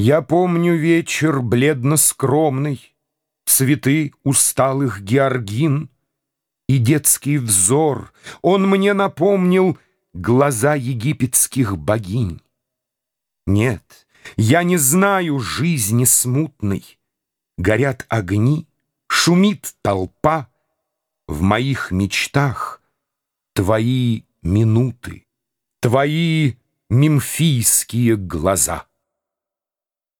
Я помню вечер бледно-скромный, Цветы усталых георгин И детский взор. Он мне напомнил Глаза египетских богинь. Нет, я не знаю жизни смутной. Горят огни, шумит толпа. В моих мечтах твои минуты, Твои мимфийские глаза.